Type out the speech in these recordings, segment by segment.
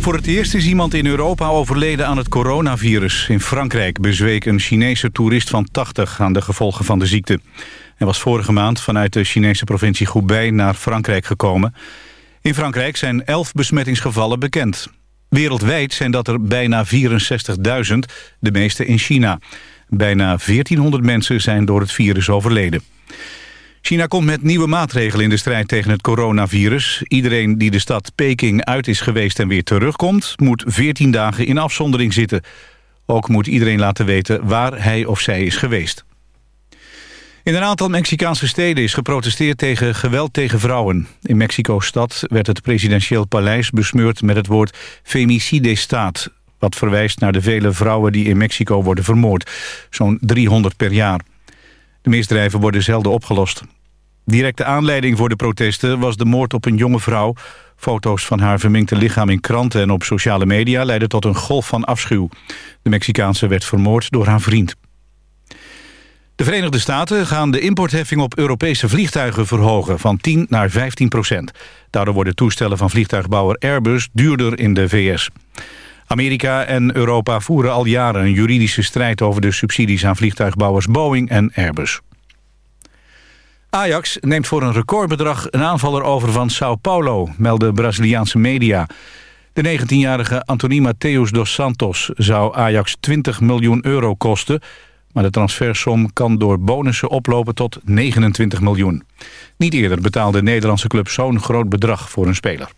Voor het eerst is iemand in Europa overleden aan het coronavirus. In Frankrijk bezweek een Chinese toerist van 80 aan de gevolgen van de ziekte. Hij was vorige maand vanuit de Chinese provincie Hubei naar Frankrijk gekomen. In Frankrijk zijn 11 besmettingsgevallen bekend. Wereldwijd zijn dat er bijna 64.000, de meeste in China. Bijna 1400 mensen zijn door het virus overleden. China komt met nieuwe maatregelen in de strijd tegen het coronavirus. Iedereen die de stad Peking uit is geweest en weer terugkomt... moet 14 dagen in afzondering zitten. Ook moet iedereen laten weten waar hij of zij is geweest. In een aantal Mexicaanse steden is geprotesteerd tegen geweld tegen vrouwen. In Mexico-stad werd het presidentieel paleis besmeurd met het woord femicide-staat... wat verwijst naar de vele vrouwen die in Mexico worden vermoord. Zo'n 300 per jaar. Misdrijven worden zelden opgelost. Directe aanleiding voor de protesten was de moord op een jonge vrouw. Foto's van haar verminkte lichaam in kranten en op sociale media... leidden tot een golf van afschuw. De Mexicaanse werd vermoord door haar vriend. De Verenigde Staten gaan de importheffing op Europese vliegtuigen verhogen... van 10 naar 15 procent. Daardoor worden toestellen van vliegtuigbouwer Airbus duurder in de VS. Amerika en Europa voeren al jaren een juridische strijd... over de subsidies aan vliegtuigbouwers Boeing en Airbus. Ajax neemt voor een recordbedrag een aanvaller over van Sao Paulo... melden Braziliaanse media. De 19-jarige Anthony Mateus dos Santos zou Ajax 20 miljoen euro kosten... maar de transfersom kan door bonussen oplopen tot 29 miljoen. Niet eerder betaalde de Nederlandse club zo'n groot bedrag voor een speler.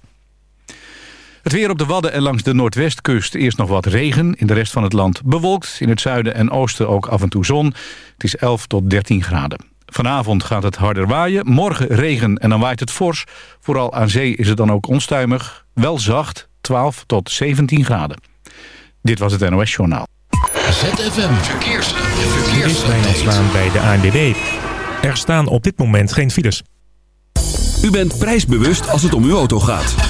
Het weer op de Wadden en langs de noordwestkust. Eerst nog wat regen, in de rest van het land bewolkt. In het zuiden en oosten ook af en toe zon. Het is 11 tot 13 graden. Vanavond gaat het harder waaien, morgen regen en dan waait het fors. Vooral aan zee is het dan ook onstuimig. Wel zacht, 12 tot 17 graden. Dit was het NOS Journaal. ZFM Verkeers. Verkeers. Dit bij de ANWB. Er staan op dit moment geen files. U bent prijsbewust als het om uw auto gaat.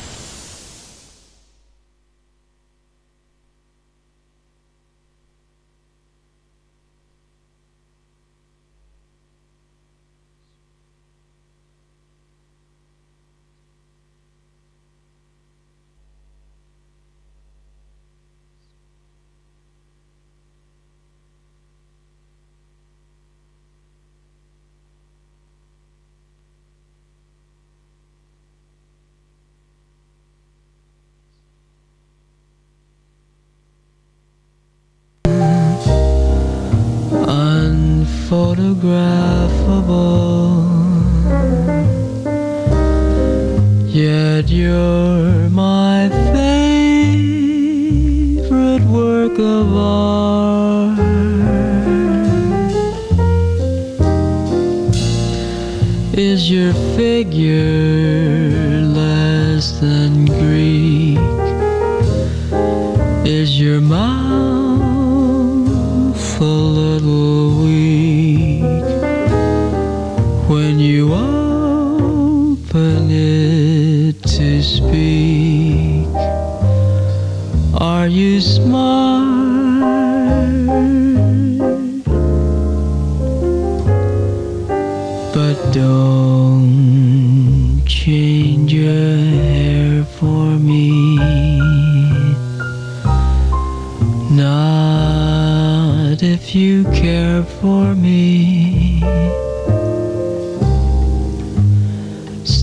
ground.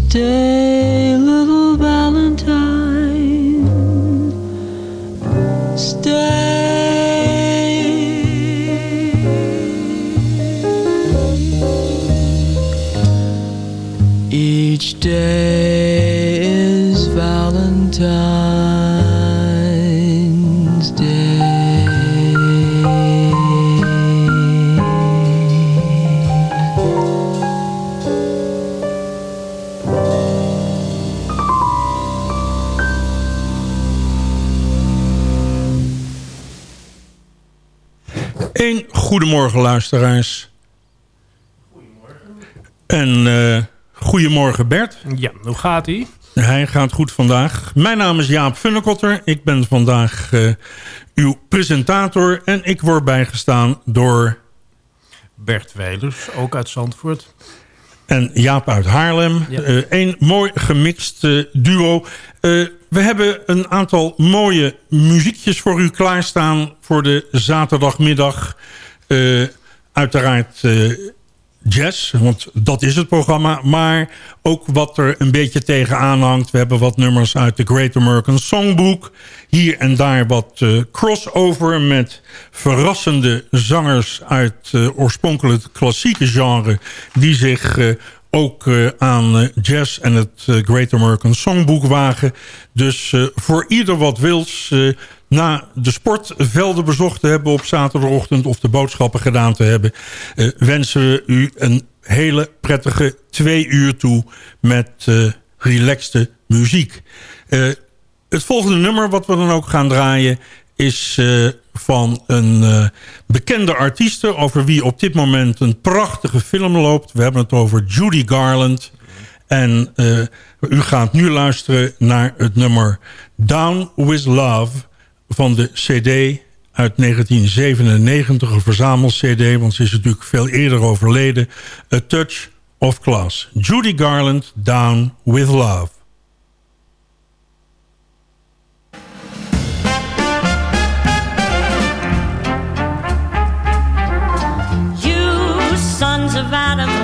day. Goedemorgen luisteraars. En eh goedemorgen Bert. Ja, hoe gaat ie? Hij gaat goed vandaag. Mijn naam is Jaap Funnekotter. Ik ben vandaag eh, uw presentator. En ik word bijgestaan door... Bert Welers, ook uit Zandvoort. En Jaap uit Haarlem. Ja. Eh, een mooi gemixt duo. We hebben een aantal mooie muziekjes voor u klaarstaan... voor de zaterdagmiddag. Eh, uiteraard eh, jazz, want dat is het programma. Maar ook wat er een beetje tegenaan hangt. We hebben wat nummers uit de Great American Songbook. Hier en daar wat eh, crossover met verrassende zangers... uit eh, oorspronkelijk klassieke genre... die zich ook aan jazz en het Great American Songbook wagen. Dus voor ieder wat wils... na de sportvelden bezocht te hebben op zaterdagochtend... of de boodschappen gedaan te hebben... eh, wensen we u een hele prettige twee uur toe... met eh relaxte muziek. Eh, het volgende nummer wat we dan ook gaan draaien... is van een bekende artieste... over wie op dit moment een prachtige film loopt. We hebben het over Judy Garland... En u gaat nu luisteren naar het nummer Down With Love van de cd uit 1997, een verzamel-cd, want ze is natuurlijk veel eerder overleden. A Touch of Class. Judy Garland, Down With Love. You sons of Adam,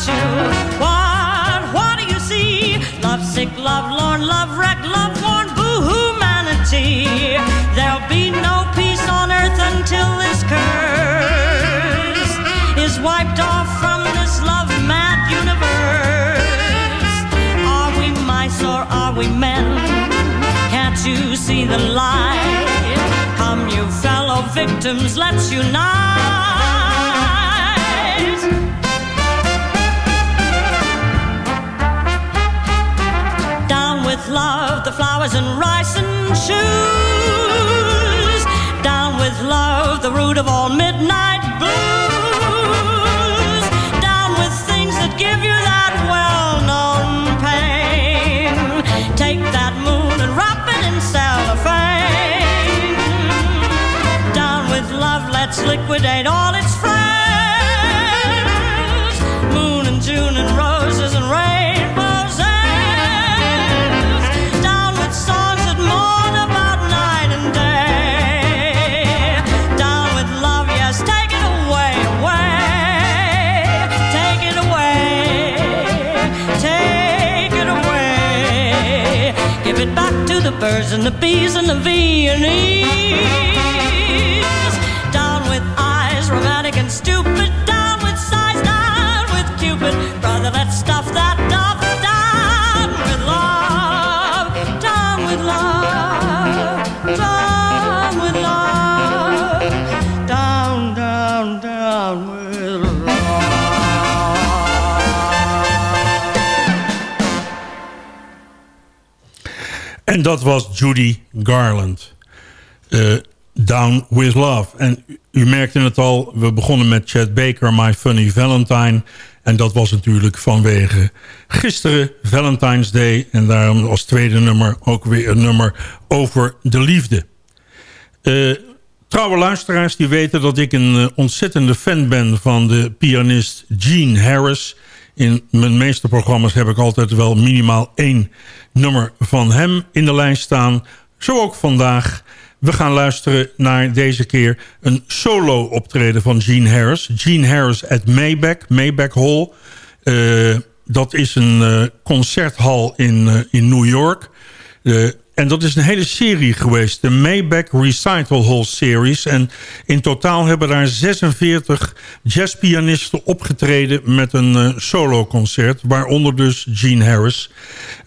about you. What, what do you see? Love sick, love lorn, love wrecked, love worn, boo humanity. There'll be no peace on earth until this curse is wiped off from this love mad universe. Are we mice or are we men? Can't you see the light? Come, you fellow victims, let's unite. Love, the flowers and rice and shoes. Down with love, the root of all midnight blues. Down with things that give you that well-known pain. Take that moon and wrap it in cellophane. Down with love, let's liquidate all its the birds and the bees and the Viennese. Down with eyes, romantic and stupid. En dat was Judy Garland. Uh, Down With Love. En u merkte het al, we begonnen met Chad Baker, My Funny Valentine. En dat was natuurlijk vanwege gisteren Valentine's Day. En daarom als tweede nummer ook weer een nummer over de liefde. Uh, trouwe luisteraars die weten dat ik een uh, ontzettende fan ben van de pianist Gene Harris. In mijn meeste programma's heb ik altijd wel minimaal één nummer van hem in de lijst staan. Zo ook vandaag. We gaan luisteren naar deze keer een solo optreden van Gene Harris. Gene Harris at Maybach, Maybach Hall. Uh, dat is een uh, concerthal in, uh, in New York. En dat is een hele serie geweest. De Maybach Recital Hall Series. En in totaal hebben daar 46 jazzpianisten opgetreden... met een uh, soloconcert, waaronder dus Gene Harris.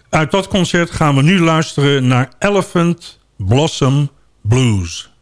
Uit dat concert gaan we nu luisteren naar Elephant Blossom Blues.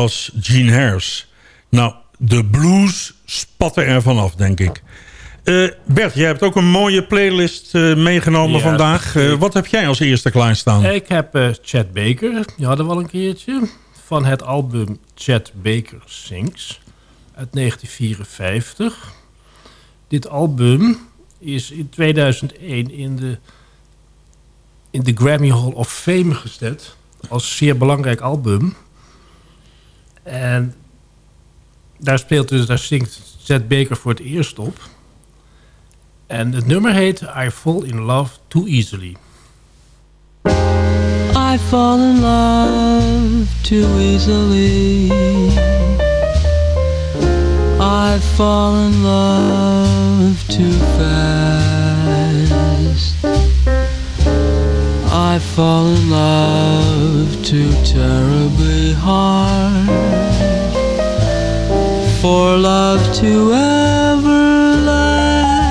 Was Gene Harris. Nou, de blues spatte er vanaf, denk ik. Uh, Bert, jij hebt ook een mooie playlist uh, meegenomen Ja, vandaag. Uh, wat heb jij als eerste klaarstaan? Ik heb Chad Baker, die hadden we al een keertje. Van het album Chad Baker Sings uit 1954. Dit album is in 2001 in de, in de Grammy Hall of Fame gezet. Als zeer belangrijk album. En daar speelt dus, daar zingt Chad Baker voor het eerst op. En het nummer heet I Fall in Love Too Easily. I fall in love too easily. I fall in love too fast. I fall in love too terribly hard. For love to ever last.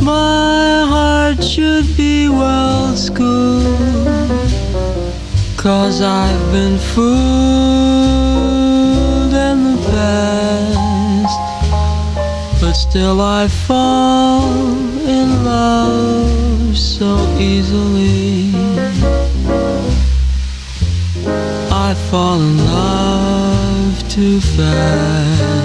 My heart should be well schooled. Cause I've been fooled in the past. But still I fall in love so easily. I fall in love too fast.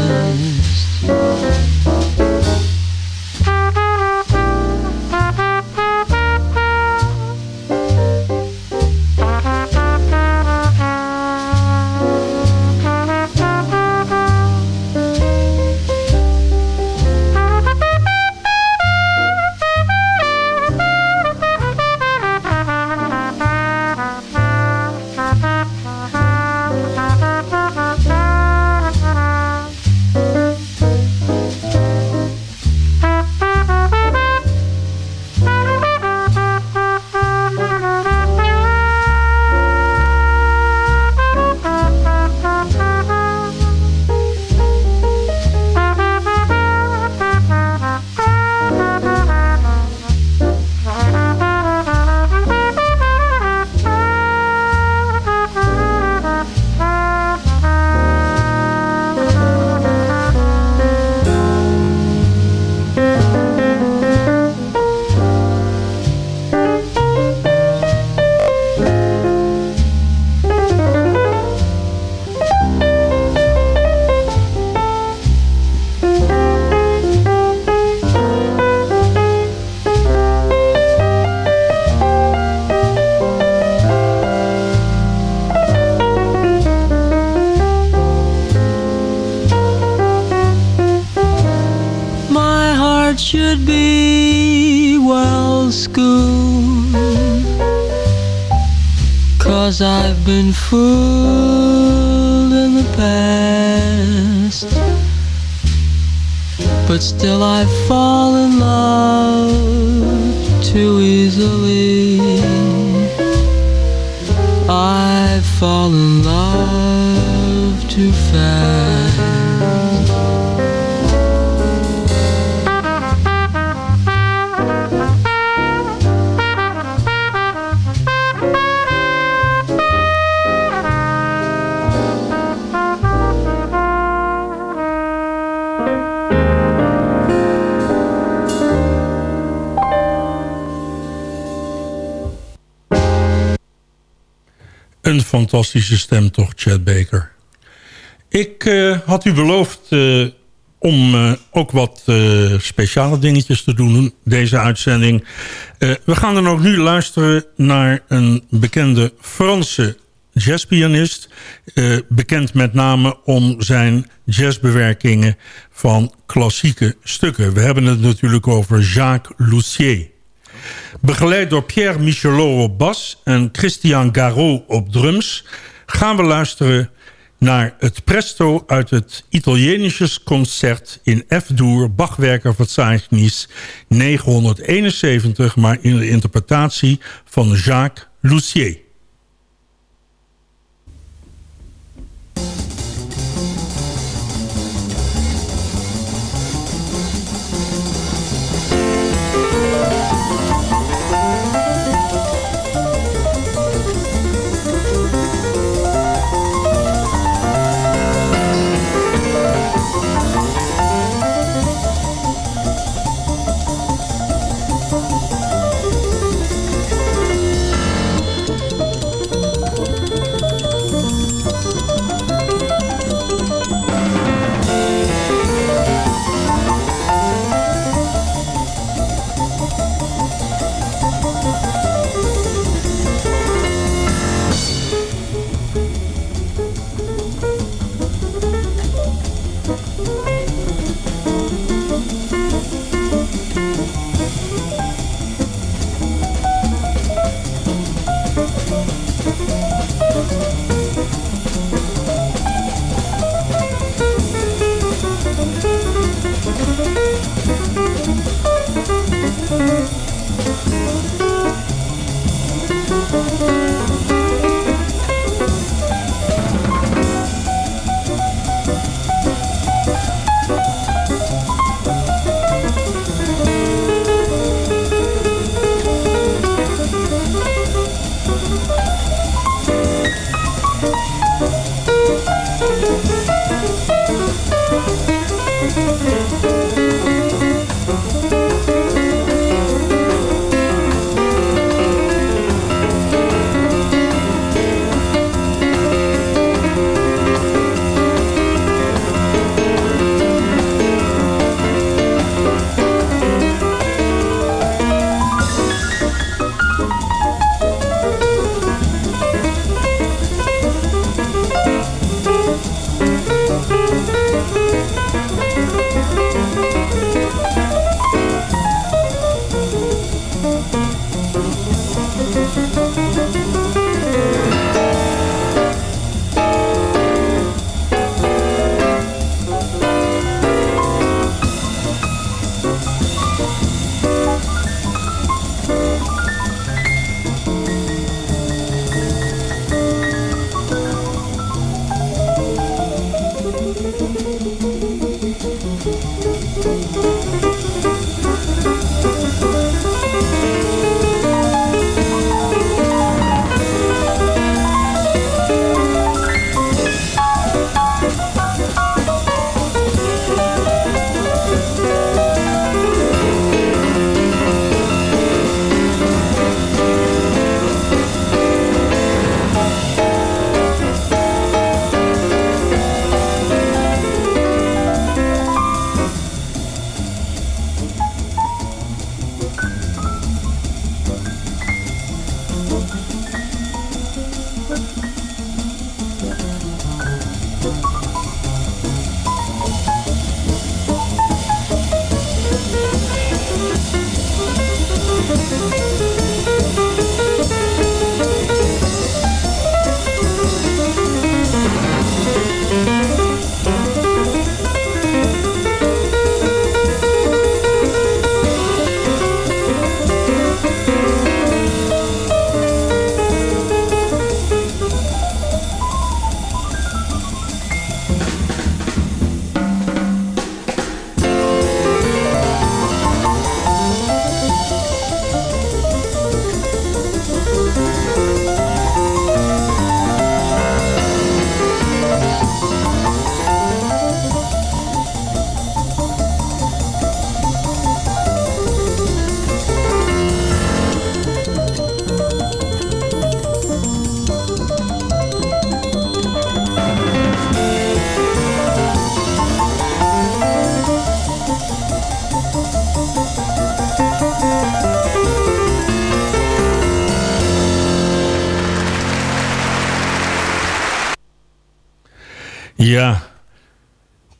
Well schooled. Cause I've been fooled in the past. But still I fall in love too easily. I fall in love fantastische stem toch, Chad Baker. Ik eh, had u beloofd eh, om eh, ook wat speciale dingetjes te doen, deze uitzending. we gaan dan ook nu luisteren naar een bekende Franse jazzpianist. bekend met name om zijn jazzbewerkingen van klassieke stukken. We hebben het natuurlijk over Jacques Lussier. Begeleid door Pierre Michelot op bas en Christian Garot op drums... gaan we luisteren naar het presto uit het Italienisches concert in F-Dur Bachwerkerverzeichnis 971... maar in de interpretatie van Jacques Lussier.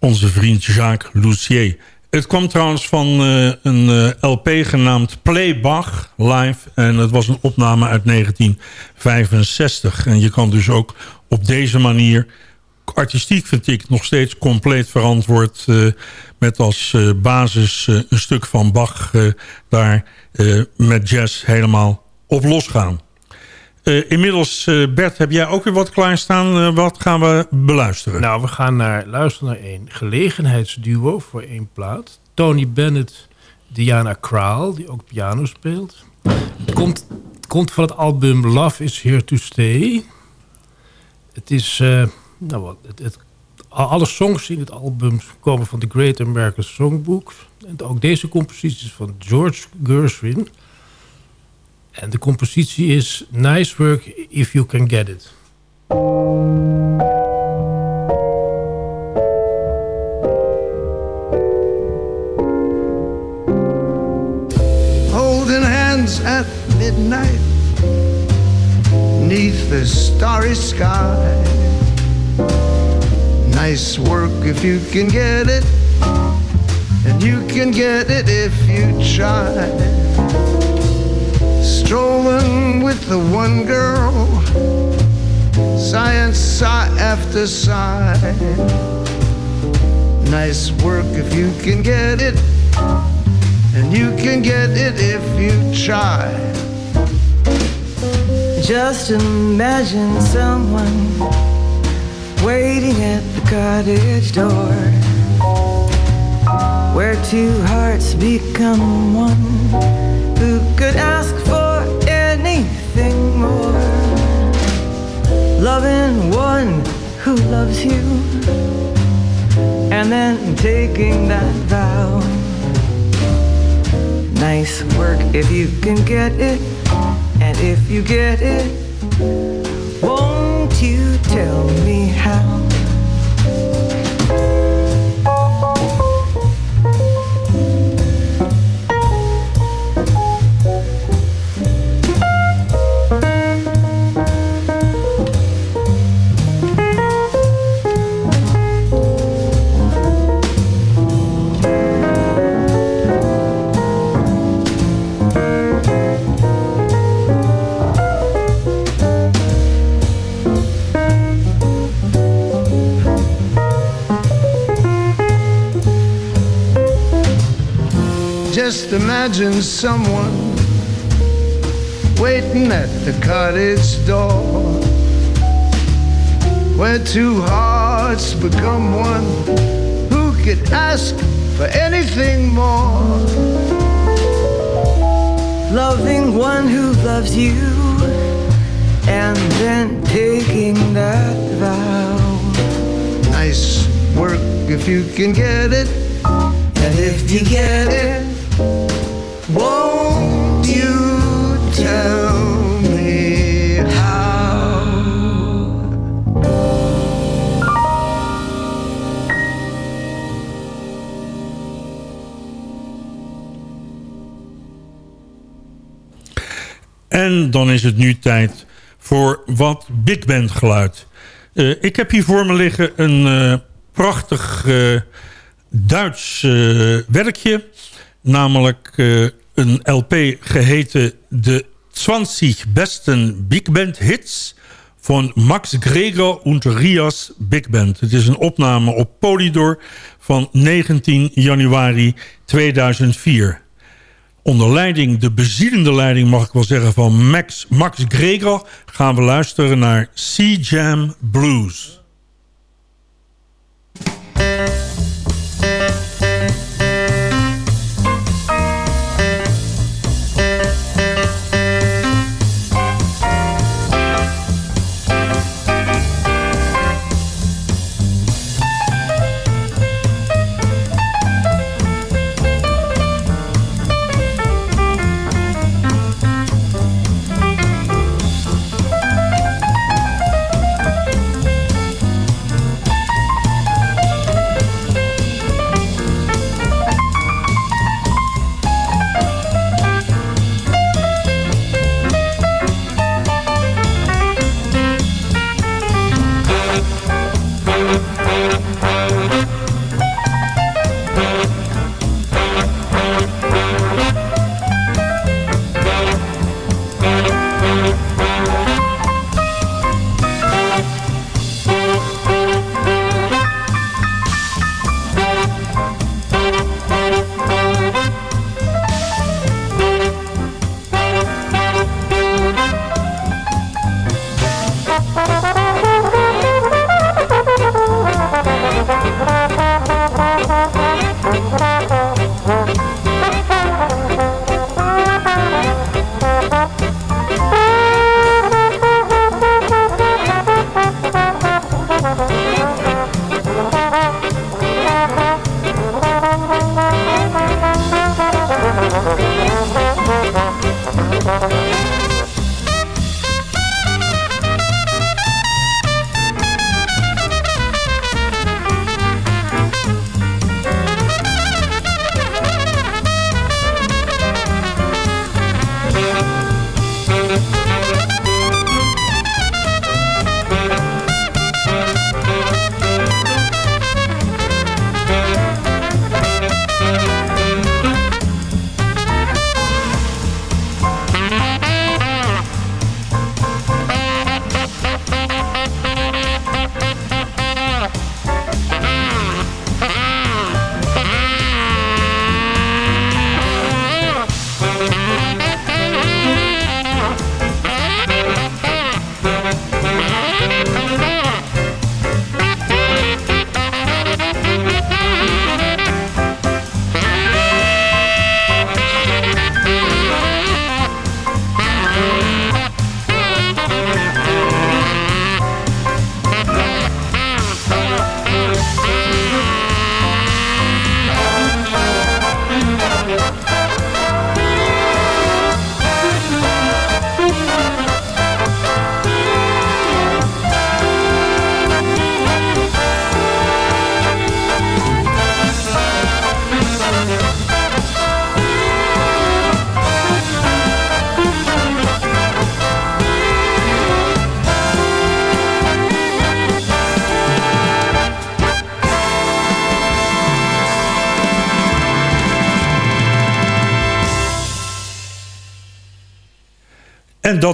Onze vriend Jacques Lucier. Het kwam trouwens van uh, een uh, LP genaamd Playbach Live. En het was een opname uit 1965. En je kan dus ook op deze manier... Artistiek vind ik nog steeds compleet verantwoord... Uh, met als basis een stuk van Bach... daar met jazz helemaal op losgaan. Uh, inmiddels, uh, Bert, heb jij ook weer wat klaarstaan? Uh, wat gaan we beluisteren? Nou, we gaan naar, luisteren naar één gelegenheidsduo voor één plaat. Tony Bennett, Diana Krall, die ook piano speelt. Het komt, komt van het album Love is Here to Stay. Het is, nou wat, het, het, alle songs in het album komen van de Great American Songbook. En ook deze compositie is van George Gershwin... En de compositie is Nice Work If You Can Get It. Holding hands at midnight Neath the starry sky Nice work if you can get it And you can get it if you try strolling with the one girl, sighing sigh after sigh. Nice work if you can get it, and you can get it if you try. Just imagine someone waiting at the cottage door where two hearts become one. Who could ask for Loving one who loves you and then taking that vow. Nice work if you can get it, and if you get it, won't you tell me imagine someone waiting at the cottage door where two hearts become one. Who could ask for anything more? Loving one who loves you and then taking that vow. Nice work if you can get it, and if you get it. En dan is het nu tijd voor wat big band geluid. Uh, ik heb hier voor me liggen een uh, prachtig uh, Duits werkje. Namelijk een LP geheten de 20 besten Big Band hits van Max Gregor und Rias Big Band. Het is een opname op Polydor van 19 januari 2004. Onder leiding, de bezielende leiding mag ik wel zeggen van Max, Max Gregor... gaan we luisteren naar Sea Jam Blues.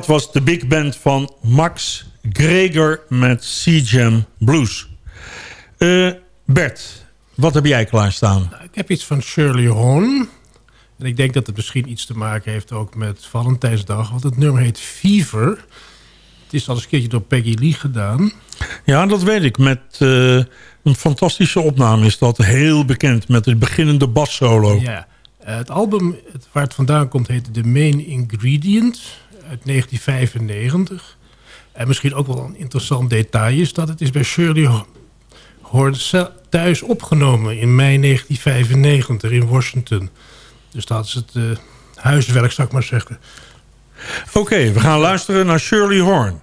Dat was de big band van Max Greger met C-Jam Blues. Eh, Bert, wat heb jij klaarstaan? Nou, ik heb iets van Shirley Horn. En ik denk dat het misschien iets te maken heeft ook met Valentijnsdag. Want het nummer heet Fever. Het is al eens een keertje door Peggy Lee gedaan. Ja, dat weet ik. Met uh, een fantastische opname is dat heel bekend. Met het beginnende bassolo. Ja, uh, het album het, waar het vandaan komt heet The Main Ingredient uit 1995. En misschien ook wel een interessant detail is dat het is bij Shirley Horn thuis opgenomen in mei 1995 in Washington. Dus dat is het uh, huiswerk, zou ik maar zeggen. Oké, we gaan luisteren naar Shirley Horn.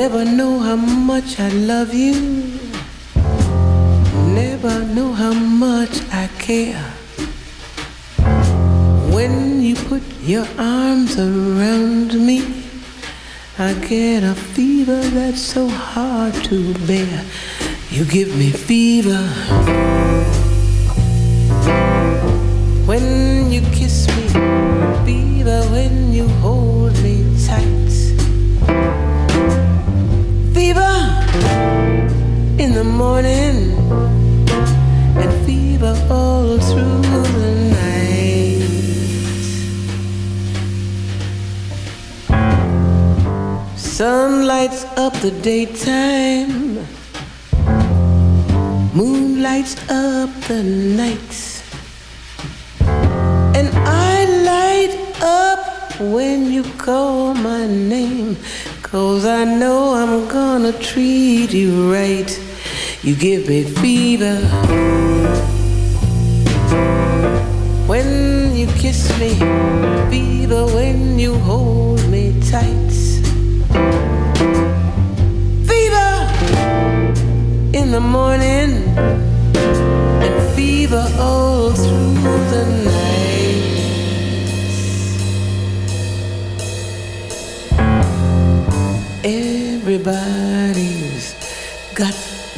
Never know how much I love you. Never know how much I care. When you put your arms around me, I get a fever that's so hard to bear. You give me fever. When you kiss me, fever when you hold the morning and fever all through the night. Sun lights up the daytime, moon lights up the nights, and I light up when you call my name. Cause I know I'm gonna treat you right. You give me fever. When you kiss me, fever when you hold me tight. Fever in the morning, and fever all through the night. Everybody's got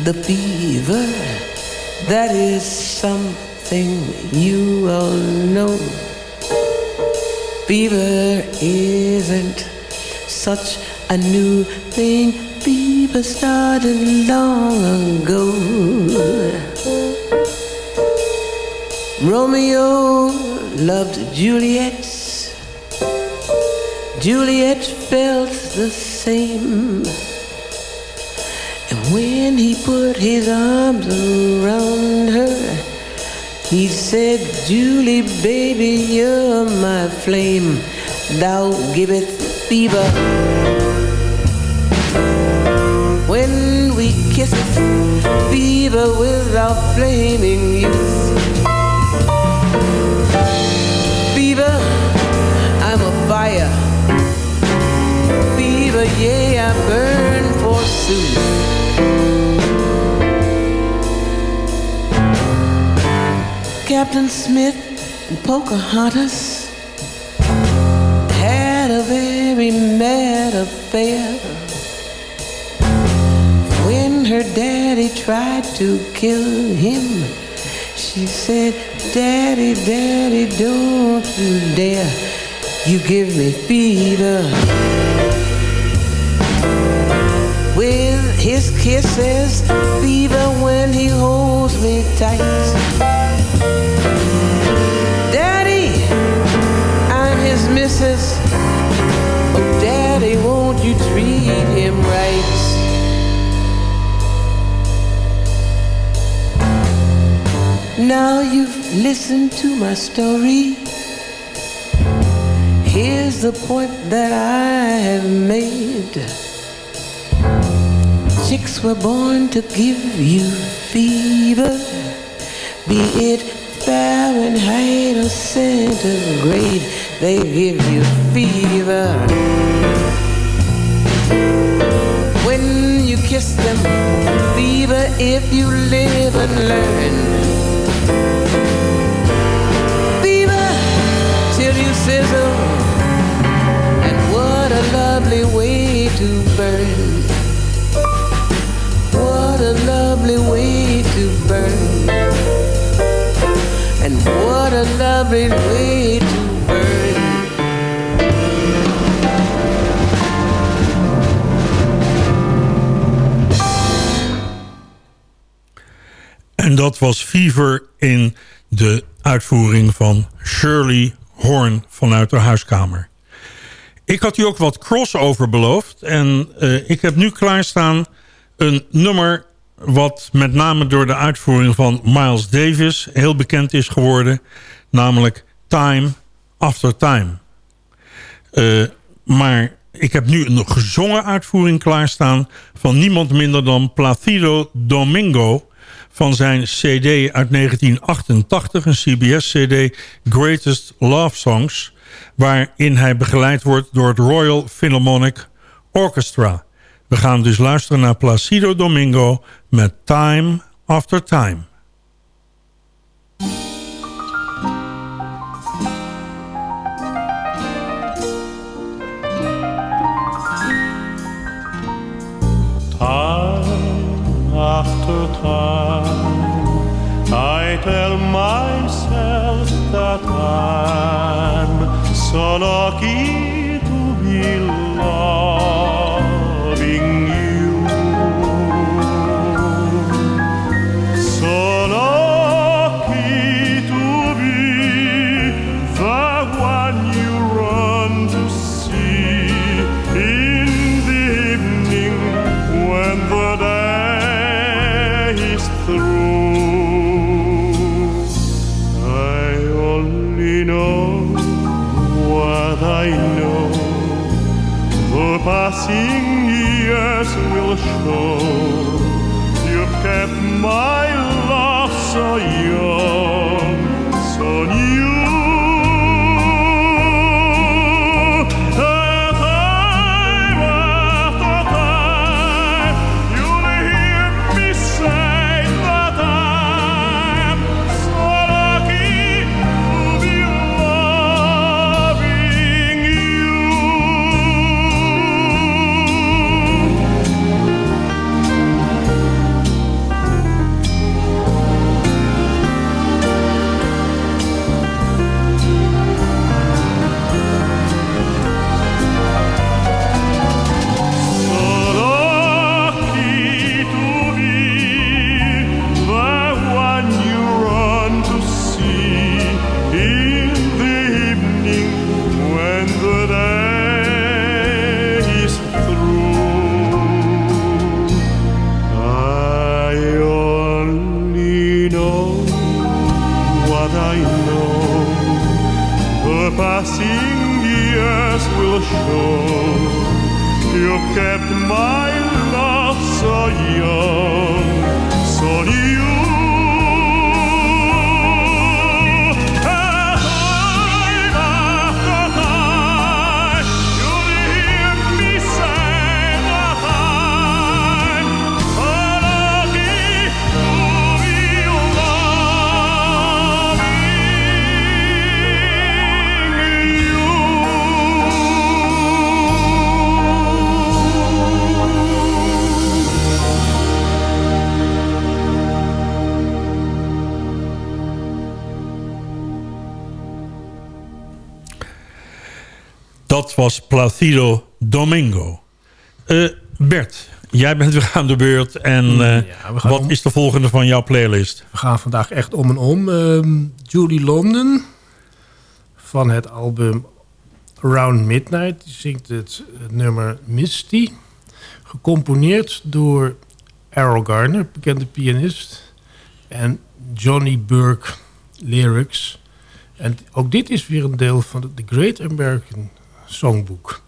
the fever. That is something you all know. Fever isn't such a new thing. Fever started long ago. Romeo loved Juliet. Juliet felt the same. And when he put his arms around her, he said, Julie, baby, you're my flame. Thou giveth fever. When we kiss, fever without flaming youth. Fever, I'm a fire fever, yeah, I burn forsooth. Captain Smith and Pocahontas had a very mad affair. When her daddy tried to kill him, she said, Daddy, Daddy, don't you dare. You give me fever. with his kisses, fever when he holds me tight. Daddy, I'm his missus. Oh, Daddy, won't you treat him right? Now you've listened to my story. Here's the point that I have made. Chicks were born to give you fever, be it Fahrenheit or centigrade, they give you fever. When you kiss them. Fever if you live and learn. Fever till you sizzle. And what a lovely way to burn. What a lovely way to burn. En dat was Fever in de uitvoering van Shirley Horn vanuit de huiskamer. Ik had u ook wat crossover beloofd. En eh, ik heb nu klaarstaan een nummer wat met name door de uitvoering van Miles Davis heel bekend is geworden. Namelijk Time After Time. Eh, maar ik heb nu een gezongen uitvoering klaarstaan van niemand minder dan Placido Domingo van zijn cd uit 1988, een CBS-cd Greatest Love Songs, waarin hij begeleid wordt door het Royal Philharmonic Orchestra. We gaan dus luisteren naar Placido Domingo met Time After Time. Time after time, I tell myself that I'm so lucky was Placido Domingo. Eh, Bert, jij bent weer aan de beurt. En eh, we gaan wat om- is de volgende van jouw playlist? We gaan vandaag echt om en om. Ehm, Julie London van het album Around Midnight. Die zingt het, het nummer Misty. Gecomponeerd door Errol Garner, bekende pianist. En Johnny Burke lyrics. En ook dit is weer een deel van de The Great American Songbook.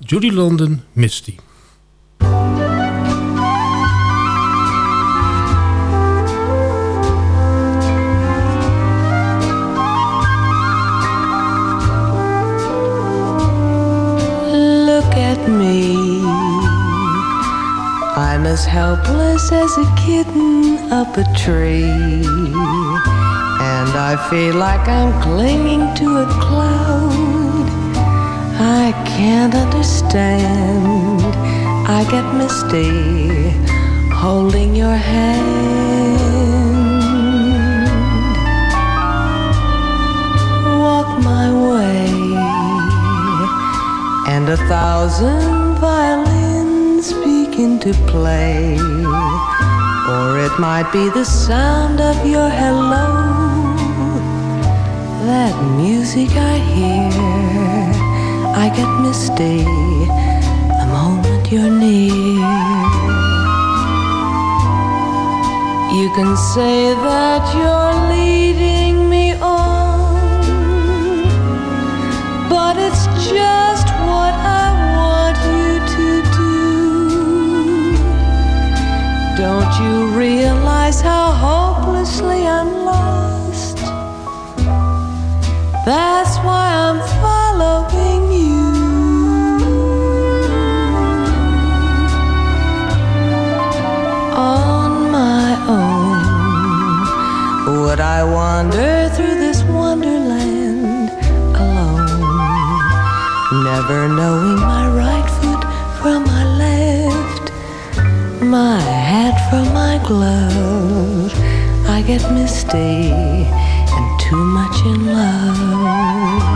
Judy London, Misty. Look at me. I'm as fierce as a kitten up a tree. And I feel like I'm clinging to a cloud. I can't understand. I get misty holding your hand. Walk my way, and a thousand violins begin to play. Or it might be the sound of your hello, that music I hear. I get misty the moment you're near. You can say that you're leading me on, but it's just what I want you to do. Don't you realize how hopelessly I'm lost? That's why I wander through this wonderland alone? Never knowing my right foot from my left, my hat from my glove. I get misty and too much in love.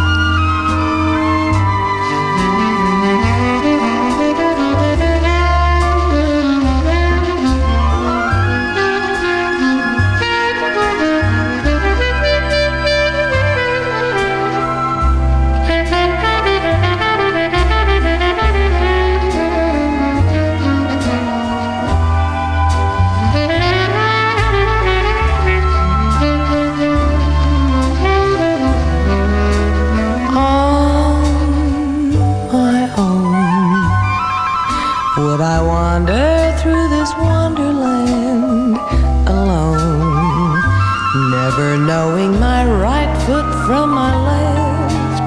Foot from my left,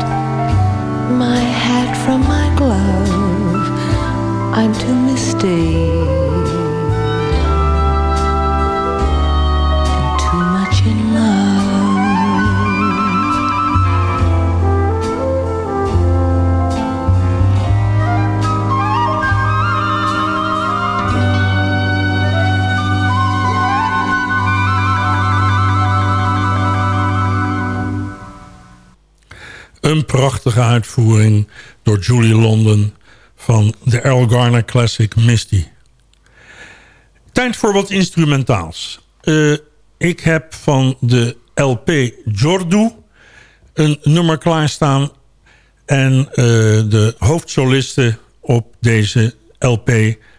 my hat from my glove. I'm too misty. Prachtige uitvoering door Julie London van de Earl Garner Classic Misty. Tijd voor wat instrumentaals. Eh, ik heb van de LP Jordu een nummer klaarstaan. En eh, de hoofdsolisten op deze LP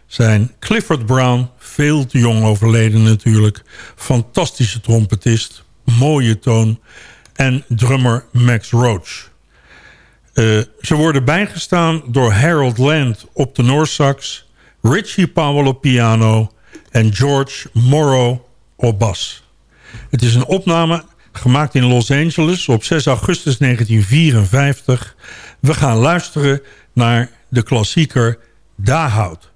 zijn Clifford Brown, veel te jong overleden natuurlijk. Fantastische trompetist, mooie toon. En drummer Max Roach. Eh, ze worden bijgestaan door Harold Land op de Noorsax... Richie Powell op piano en George Morrow op bas. Het is een opname gemaakt in Los Angeles op 6 augustus 1954. We gaan luisteren naar de klassieker Dahoud.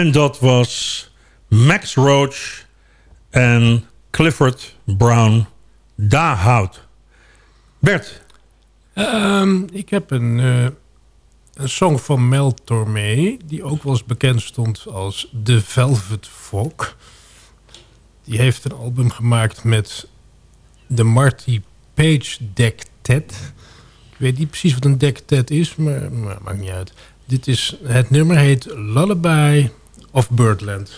En dat was Max Roach en Clifford Brown Dahout. Bert. Ehm, ik heb een, eh, een song van Mel Tormé... die ook wel eens bekend stond als The Velvet Fog. Die heeft een album gemaakt met de Marty Page Dectet. Ik weet niet precies wat een dectet is, maar, maar maakt niet uit. Dit is, het nummer heet Lullaby of Birdland.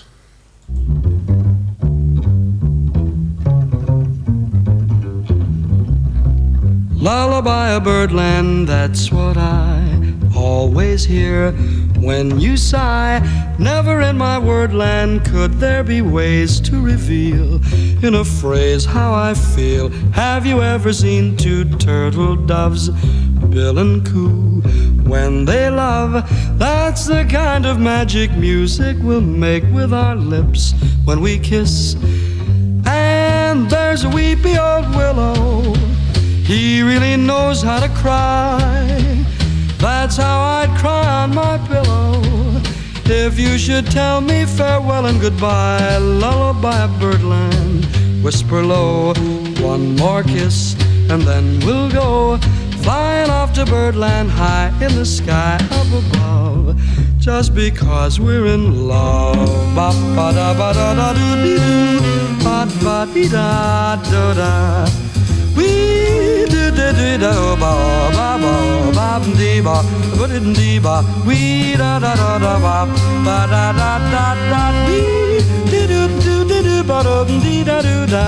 Lullaby of birdland, that's what I always hear when you sigh. Never in my wordland could there be ways to reveal in a phrase how I feel. Have you ever seen two turtle doves, bill and coo, when they love? That's the kind of magic music we'll make with our lips when we kiss. And there's a weepy old willow. He really knows how to cry. That's how I'd cry on my pillow. If you should tell me farewell and goodbye, lullaby of birdland, whisper low, one more kiss, and then we'll go flying off to birdland high in the sky up above. Just because we're in love. Ba ba da ba da da doo dee doo. Ba ba dee da da da. We do do do do ba ba ba ba dee ba ba dee ba. We da da da da ba ba da da da da. We do do do do do ba da dee da do da.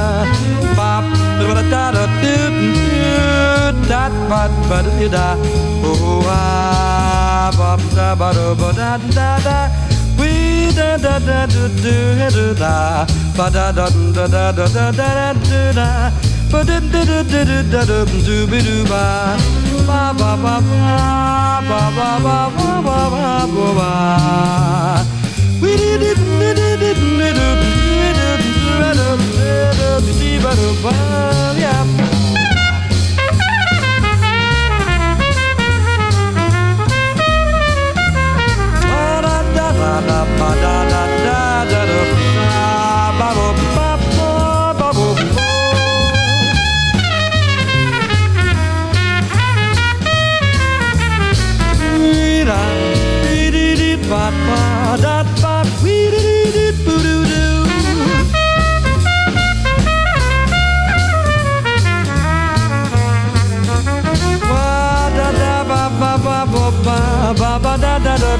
Ba da da da do do da ba ba dee da. Oh ah ba da ba da ba da da da. We da da da do do do da ba da da da da da da da da da. Ba da da da da da da do be do ba ba ba ba ba ba ba ba ba ba ba ba da da da da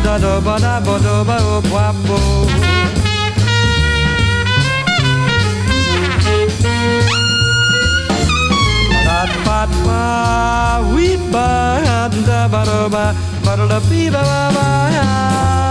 da da ba da ba da ba oh ba bo. Da ba we ba da ba ba ba da ba ba ba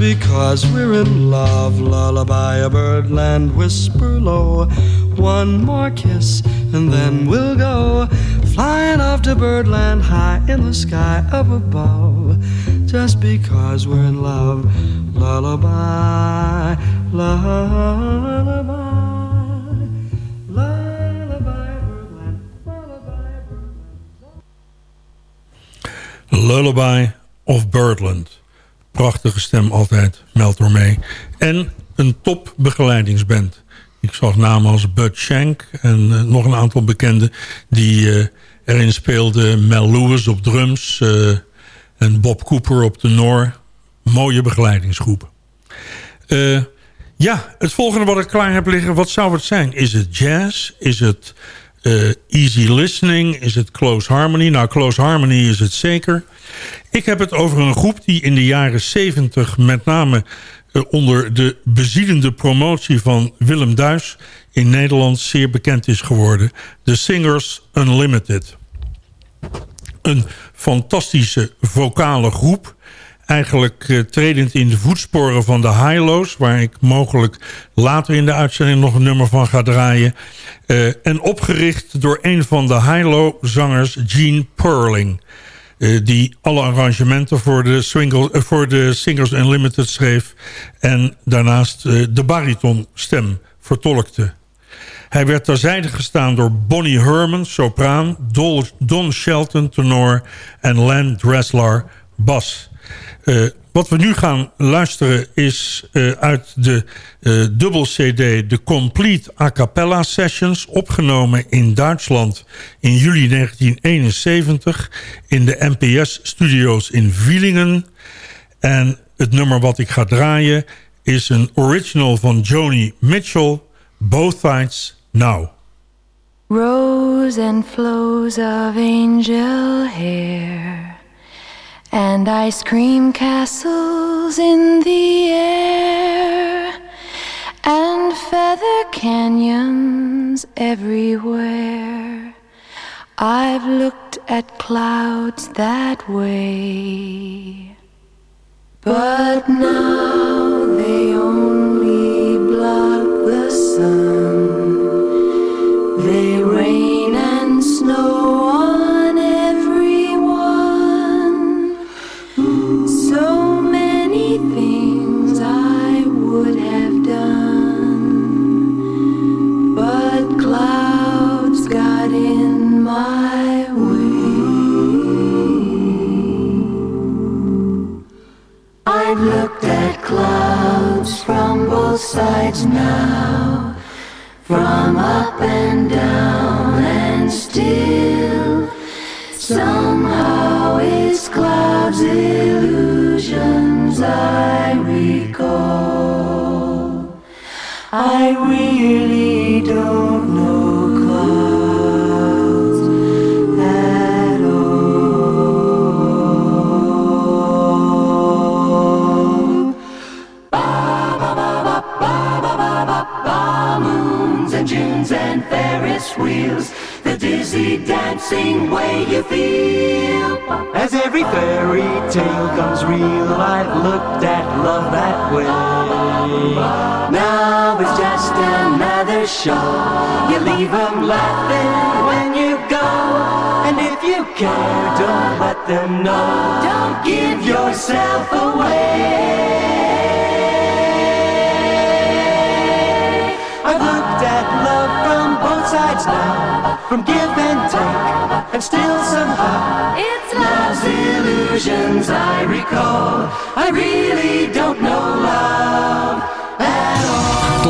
because we're in love, lullaby a birdland whisper low. One more kiss and then we'll go flying off to birdland high in the sky up above. Just because we're in love, lullaby, lullaby. Lullaby of Birdland. Stem altijd, meldt door mee. En een top begeleidingsband. Ik zag namen als Bud Shank en eh, nog een aantal bekenden... die eh, erin speelden. Mel Lewis op drums eh, en Bob Cooper op tenor. Mooie begeleidingsgroep. Eh, ja, het volgende wat ik klaar heb liggen, wat zou het zijn? Is het jazz? Is het easy listening? Is het close harmony? Nou, close harmony is het zeker. Ik heb het over een groep die in de jaren 70 met name eh, onder de bezielende promotie van Willem Duis in Nederland zeer bekend is geworden. The Singers Unlimited. Een fantastische vocale groep eigenlijk uh, tredend in de voetsporen van de Highlows... waar ik mogelijk later in de uitzending nog een nummer van ga draaien. Uh, en opgericht door een van de High-Low-zangers, Gene Perling... Uh, die alle arrangementen voor de, swingle, voor de Unlimited schreef... en daarnaast de baritonstem vertolkte. Hij werd terzijde gestaan door Bonnie Herman, sopraan... Don Shelton, tenor en Len Dressler, bas... Wat we nu gaan luisteren is uh, uit de uh, dubbel CD... de Complete A Cappella Sessions... opgenomen in Duitsland in juli 1971... in de NPS-studio's in Wielingen. En het nummer wat ik ga draaien... is een original van Joni Mitchell... Both Sides Now. Rows and flows of angel hair and ice cream castles in the air, and feather canyons everywhere. I've looked at clouds that way, but now they only block the sun.